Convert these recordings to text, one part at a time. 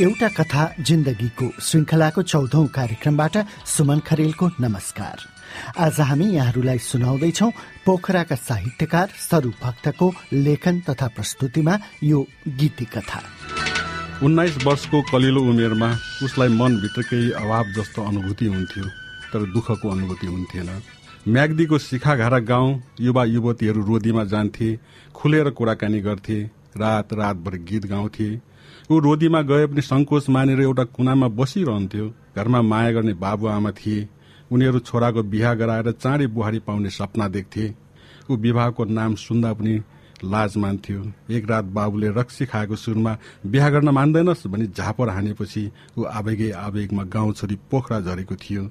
एउटा कथा जिन्दगीको श्रृङ्खलाको चौधौं कार्यक्रमबाट सुमन खरेलको नमस्कार। आज हामी यहाँहरूलाई सुनाउँदैछौ पोखराका साहित्यकार स्वरूप भक्तको लेखन तथा प्रस्तुतिमा यो गीती कथा। उन्नाइस वर्षको कलिलो उमेरमा उसलाई मनभित्रकै अभाव जस्तो अनुभूति हुन्थ्यो तर दुःखको अनुभूति हुन्थेन। म्याग्दीको शिखाघारा गाउँ युवा युवतीहरू रोदीमा जान्थे खुलेर कुराकानी गर्थे रात रातभर गीत गाउँथे ऊ रोदीमा गए पनि सङ्कोच मानेर एउटा कुनामा बसिरहन्थ्यो। घरमा माया गर्ने बाबुआमा थिए। उनीहरू छोराको बिहा गराएर चाँडै बुहारी पाउने सपना देख्थे। ऊ विवाहको नाम सुन्दा पनि लाज मान्थ्यो। एक रात बाबुले रक्सी खाएको सुरुमा बिहा गर्न मान्दैनस् भनी झापर हानेपछि ऊ आवेगै आवेगमा गाउँ छोरी पोखरा झरेको थियो।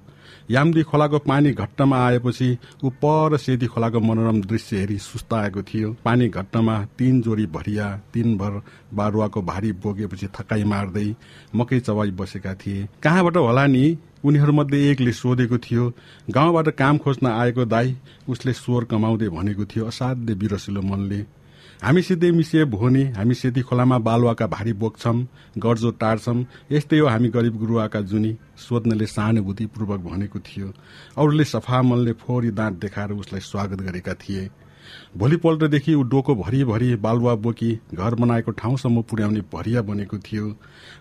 यामदी खोलाको पानी घट्टमा आएपछि ऊ पर सेती खोलाको मनोरम दृश्य हेरी सुस्ताएको थियो। पानी घट्टमा तीन जोडी भरिया दिनभर बारुवाको भारी बोकेपछि थकाई मार्दै मकै चबाई बसेका थिए। कहाँबाट होला नि? उनीहरूमध्ये एकले सोधेको थियो गाउँबाट काम खोज्न आएको दाई उसले स्वर कमाउँदै भनेको थियो असाध्य बिरसिलो मनले। हामीसितै मिसिए भोनी हामी सेती खोलामा बालुवाका भारी बोक्छौं गर्जो टार्छौं यस्तै हो हामी गरिब गुरुवाका जुनी सोध्नेले सहानुभूतिपूर्वक भनेको थियो। अरूले सफा मनले फोहोरी दाँत देखाएर उसलाई स्वागत गरेका थिए। भोलिपल्टदेखि ऊ डोको भरिभरि बालुवा बोकी घर बनाएको ठाउँसम्म पुर्याउने भरिया बनेको थियो।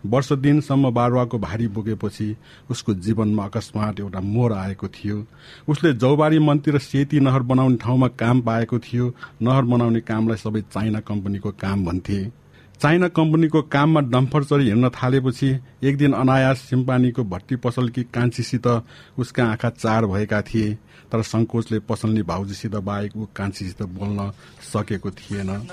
वर्ष दिनसम्म बालुवाको भारी बोकेपछि उसको जीवनमा अकस्मात एउटा मोर आएको थियो। उसले जौबारी मन्त्री र सेती नहर बनाउने ठाउँमा काम पाएको थियो। नहर बनाउने कामलाई सबै चाइना कम्पनीको काम भन्थे। चाइना कम्पनीको काममा डम्फर चरी हिँड्न थालेपछि एक दिन अनायास सिम्पानीको भट्टी पसलकी कान्छीसित उसका आँखा चार भएका थिए तर संकोचले पसलनी भाउजीसित बाहेक ऊ कान्छीसित बोल्न सकेको थिएन।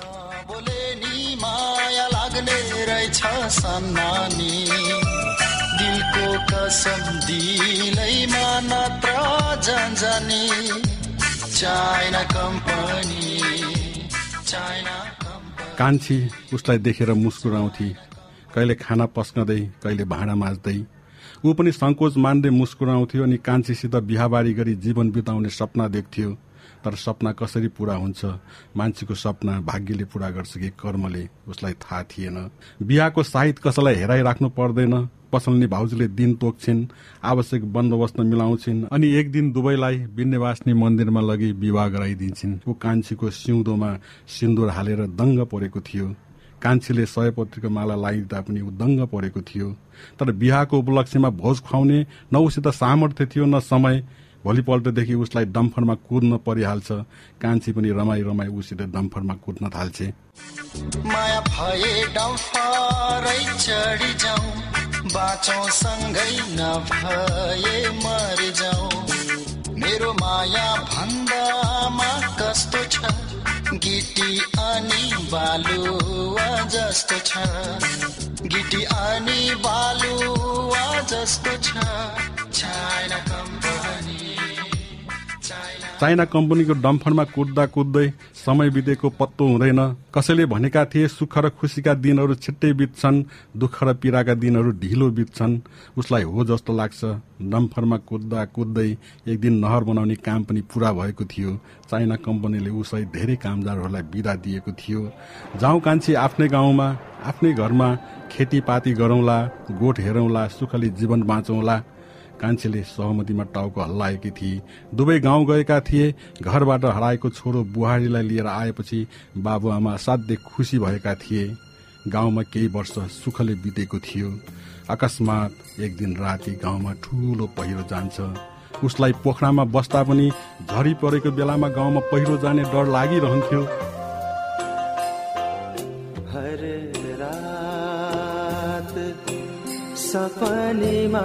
चाइना कान्छी उसलाई देखेर मुस्कुराउँथे। कहिले खाना पस्कँदै कहिले भाँडा माझ्दै। ऊ पनि सङ्कोच मान्दै मुस्कुराउँथ्यो अनि कान्छीसित बिहाबारी गरी जीवन बिताउने सपना देख्थ्यो। तर सपना कसरी पूरा हुन्छ? मान्छेको सपना भाग्यले पूरा गर्छ कि कर्मले? उसलाई थाहा थिएन। बिहाको साहित कसैलाई हेराइराख्नु पर्दैन। पसलनी भाउजूले दिन तोक्छिन् आवश्यक बन्दोबस्त मिलाउँछिन् अनि एक दिन दुवैलाई विन्यवासनी मन्दिरमा लगी विवाह गराइदिन्छन्। ऊ कान्छीको सिउँदोमा सिन्दुर हालेर दङ्ग परेको थियो। कान्छीले सयपत्रीको माला लगाइदिँदा पनि ऊ दङ्ग परेको थियो। तर बिहाको उपलक्ष्यमा भोज खुवाउने न उसित सामर्थ्य थियो न समय। भोलिपल्टदेखि उसलाई डम्फरमा कुद्न परिहाल्छ। कान्छी पनि रमाई रमाई उसित डम्फरमा कुद्न थाल्छे। बाँचौँ सँगै नभए मरि जाउँ। मेरो माया भन्दामा कस्तो छ? गिटी अनि बालुवा जस्तो छ। गिटी अनि बालुवा जस्तो छ। कम्पनी चाइना कम्पनीको डम्फरमा कुद्दा कुद्दै समय बितेको पत्तो हुँदैन। कसैले भनेका थिए सुख र खुसीका दिनहरू छिट्टै बित्छन् दुःख र पीड़ाका दिनहरू ढिलो बित्छन्। उसलाई हो जस्तो लाग्छ। डम्फरमा कुद्दा कुद्दै एक दिन नहर बनाउने काम पनि पूरा भएको थियो। चाइना कम्पनीले उसलाई धेरै कामदारहरूलाई बिदा दिएको थियो। जाउँ कान्छी आफ्नै गाउँमा आफ्नै घरमा खेतीपाती गरौँला गोठ हेरौँला सुखले जीवन बाँचौँला। कान्छेले सहमतिमा टाउको हल्लाएकी थिए। दुवै गाउँ गएका थिए। घरबाट हराएको छोरो बुहारीलाई लिएर आएपछि बाबुआमा असाध्य खुसी भएका थिए। गाउँमा केही वर्ष सुखले बितेको थियो। अकस्मात एक दिन राति गाउँमा ठूलो पहिरो जान्छ। उसलाई पोखरामा बस्दा पनि झरी परेको बेलामा गाउँमा पहिरो जाने डर लागिरहन्थ्यो। सपनीमा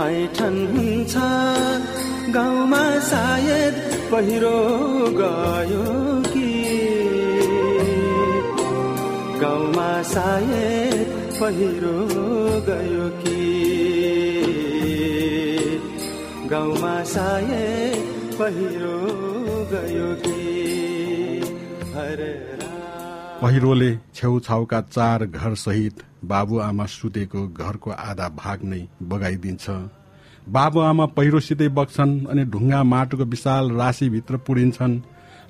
ऐठन हुन्छ गाउँमा सायद पहिरो गयो कि। गाउँमा सायद पहिरो गयो कि। गाउँमा सायद पहिरो गयो कि। पहिरोले छेउछाउका चार घर सहित बाबुआमा सुतेको घरको आधा भाग नै बगाइदिन्छ। बाबुआमा पहिरोसितै बग्छन् अनि ढुङ्गा माटोको विशाल राशिभित्र पुरिन्छन्।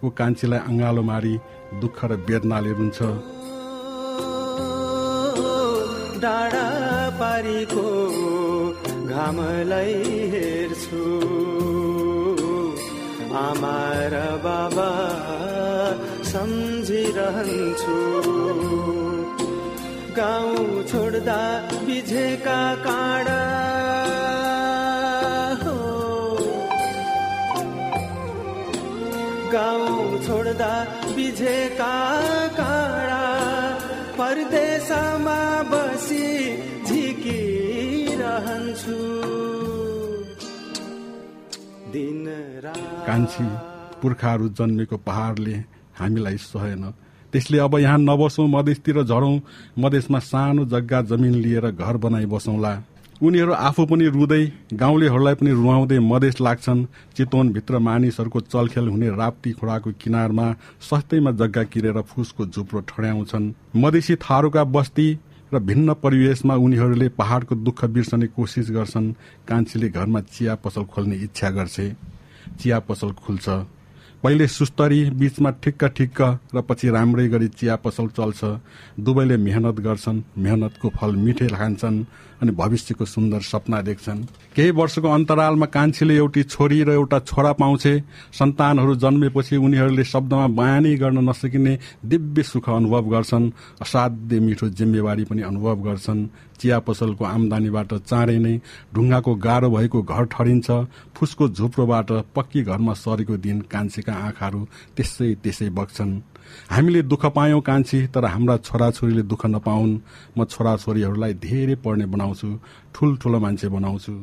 ऊ कान्छीलाई अङ्गालो मारी दुःख र वेदनाले रुन्छ। आमा र बाबा सम्झिरहन्छु। गाउँ छोड्दा बिझेका काँडा। गाउँ छोड्दा बिझेका काँडा। परदेशमा बसी झिकिरहन्छु। दिन कान्छी पुर्खाहरू जन्मेको पहाडले हामीलाई सहेन त्यसले अब यहाँ नबसौँ मधेसतिर झरौँ मधेसमा सानो जग्गा जमिन लिएर घर बनाइ बसौँला उनीहरू आफू पनि रुँदै गाउँलेहरूलाई पनि रुवाउँदै मधेस लाग्छन्। चितवनभित्र मानिसहरूको चलखेल हुने राप्ती खोडाको किनारमा सस्तैमा जग्गा किरेर फुसको झुप्रो ठड्याउँछन्। मधेसी थारूका बस्ती र भिन्न परिवेशमा उनीहरूले पहाड़को दुःख बिर्सने कोसिस गर्छन्। कान्छीले घरमा चिया पसल खोल्ने इच्छा गर्छे। चिया पसल खुल्छ। पहिले सुस्तरी बीचमा ठिक्क ठिक्क र पछि राम्रै गरी चिया पसल चल्छ। दुवैले मेहनत गर्छन् मेहनतको फल मिठे खान्छन् अनि भविष्यको सुन्दर सपना देख्छन्। केही वर्षको अन्तरालमा कान्छीले एउटी छोरी र एउटा छोरा पाउँछे। सन्तानहरू जन्मेपछि उनीहरूले शब्दमा बयानै गर्न नसकिने दिव्य सुख अनुभव गर्छन्। असाध्य मिठो जिम्मेवारी पनि अनुभव गर्छन्। चिया पसलको आमदानीबाट चाँडै नै ढुङ्गाको गाह्रो भएको घर ठरिन्छ। फुसको झुप्रोबाट पक्की घरमा सरेको दिन कान्छीका आँखाहरू त्यसै त्यसै बग्छन्। हामीले दुःख पायौं कान्छी तर हाम्रा छोराछोरीले दुःख नपाउन्। म छोराछोरीहरूलाई धेरै पढ्ने बनाउँछु ठुल्ठुलो मान्छे बनाउँछु।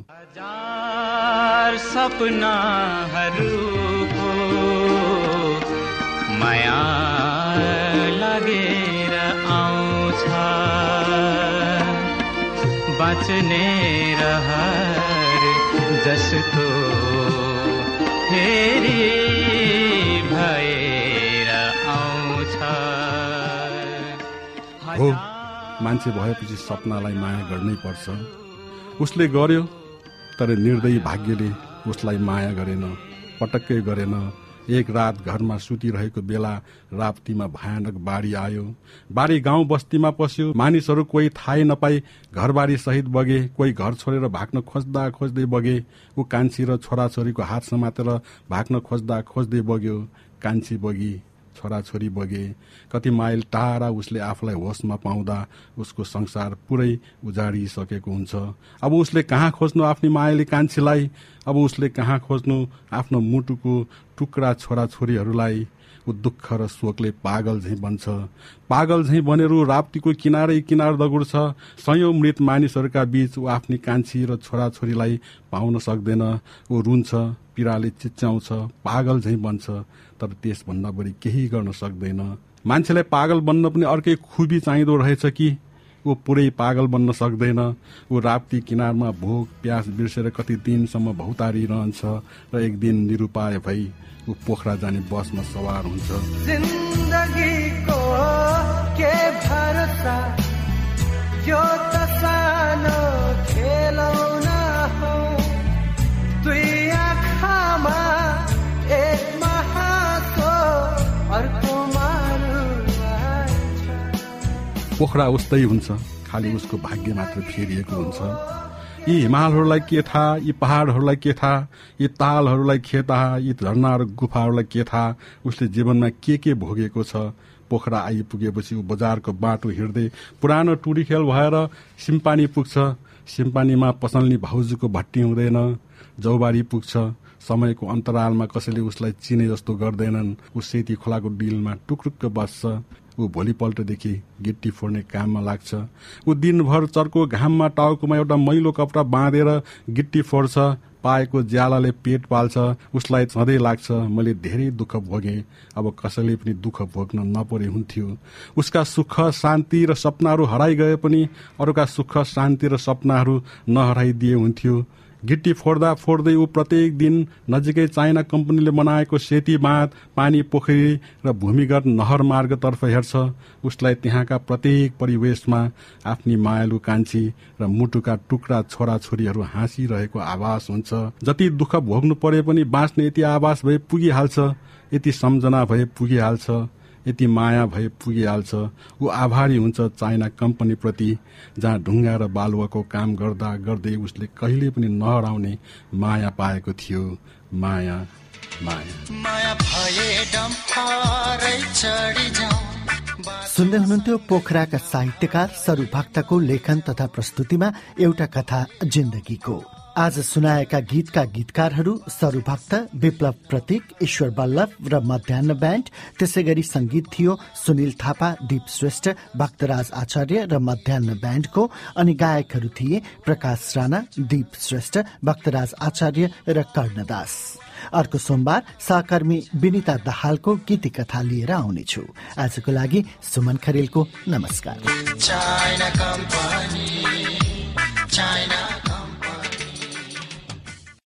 बाँच्ने रहर जस्तो फेरि हो मान्छे भएपछि सपनालाई माया गर्नै पर्छ। उसले गर्यो तर निर्दयी भाग्यले उसलाई माया गरेन पटक्कै गरेन। एक रात घरमा सुतिरहेको बेला राप्तीमा भयानक बाढी आयो। बाढी गाउँ बस्तीमा पस्यो। मानिसहरू कोही थाहै नपाई घरबारी सहित बगे कोही घर छोडेर भाग्न खोज्दा खोज्दै बगे। ऊ कान्छी र छोराछोरीको हात समातेर भाग्न खोज्दा खोज्दै बग्यो। कान्छी बगी छोराछोरी बगे। कति माइल टाढा उसले आफूलाई होसमा पाउँदा उसको संसार पुरै उजाडिसकेको हुन्छ। अब उसले कहाँ खोज्नु आफ्नो मायाले कान्छीलाई? अब उसले कहाँ खोज्नु आफ्नो मुटुको टुक्रा छोराछोरीहरूलाई? ऊ दुःख र शोकले पागल झैँ बन्छ। पागल झैँ बनेर राप्तीको किनारै किनार दगुड्छ सयौं मृत मानिसहरूका बीच ऊ आफ्नी कान्छी र छोराछोरीलाई पाउन सक्दैन। ऊ रुन्छ पीड़ाले चिच्याउँछ पागल झैँ बन्छ। तर त्यसभन्दा बढी केही गर्न सक्दैन। मान्छेलाई पागल बन्न पनि अर्कै खुबी चाहिँदो रहेछ कि? ऊ पुरै पागल बन्न सक्दैन। ऊ राप्ती किनारमा भोक प्यास बिर्सेर कति दिनसम्म भौतारिरहन्छ र एक दिन निरुपाय भई ऊ पोखरा जाने बसमा सवार हुन्छ। पोखरा उस्तै हुन्छ। खालि उसको भाग्य मात्र फेरिएको हुन्छ। यी हिमालहरूलाई के थाहा? यी पहाडहरूलाई के थाहा? यी तालहरूलाई के थाहा? यी झरनाहरू गुफाहरूलाई के थाहा? उसले जीवनमा के के भोगेको छ? पोखरा आइपुगेपछि ऊ बजारको बाटो हिँड्दै पुरानो टुडी खेल भएर सिम्पानी पुग्छ। सिम्पानीमा पसल्नी भाउजूको भट्टी हुँदैन। जौबारी पुग्छ। समयको अन्तरालमा कसैले उसलाई चिने जस्तो गर्दैनन्। ऊ सेती खोलाको डिलमा टुक्रुक्क बस्छ। ऊ भोलिपल्टदेखि गिट्टी फोड्ने काममा लाग्छ। ऊ दिनभर चर्को घाममा टाउकोमा एउटा मैलो कपडा बाँधेर गिट्टी फोड्छ। पाएको ज्यालाले पेट पाल्छ। उसलाई सधैँ लाग्छ। मैले धेरै दुःख भोगेँ। अब कसैले पनि दुःख भोग्न नपरे हुन्थ्यो। उसका सुख शान्ति र सपनाहरू हराइ गए पनि अरूका सुख शान्ति र सपनाहरू नहराइदिए हुन्थ्यो। गिट्टी फोड्दा फोड्दै ऊ प्रत्येक दिन नजिकै चाइना कम्पनीले बनाएको सेती बाँध पानी पोखरी र भूमिगत नहर मार्गतर्फ हेर्छ। उसलाई त्यहाँका प्रत्येक परिवेशमा आफ्नी मायालु कान्छी र मुटुका टुक्रा छोराछोरीहरू हाँसिरहेको आभास हुन्छ। जति दुःख भोग्नु परे पनि बाँच्ने यति आभास भए पुगिहाल्छ यति सम्झना भए पुगिहाल्छ। यति माया भए पुगिहाल्छ। ऊ आभारी हुन्छ चाइना कम्पनीप्रति जहाँ ढुङ्गा र बालुवाको काम गर्दा गर्दै उसले कहिले पनि नहराउने माया पाएको थियो। माया माया। माया भए सुन्दै हुनुहुन्थ्यो पोखराका साहित्यकार सरु भक्तको लेखन तथा प्रस्तुतिमा एउटा कथा जिन्दगीको। आज सुनाएका गीतका गीतकारहरू सरूभक्त विप्लव प्रतीक ईश्वर बल्लभ र मध्याह ब्यान्ड त्यसै गरी संगीत थियो सुनिल थापा दीप श्रेष्ठ भक्तराज आचार्य र मध्याह ब्यान्डको अनि गायकहरू थिए प्रकाश राणा दीप श्रेष्ठ भक्तराज आचार्य र कर्णदास। अर्को सोमबार सहकर्मी विनिता दाहालको गीती कथा लिएर आउनेछु। आजको लागि सुमन खरेलको नमस्कार।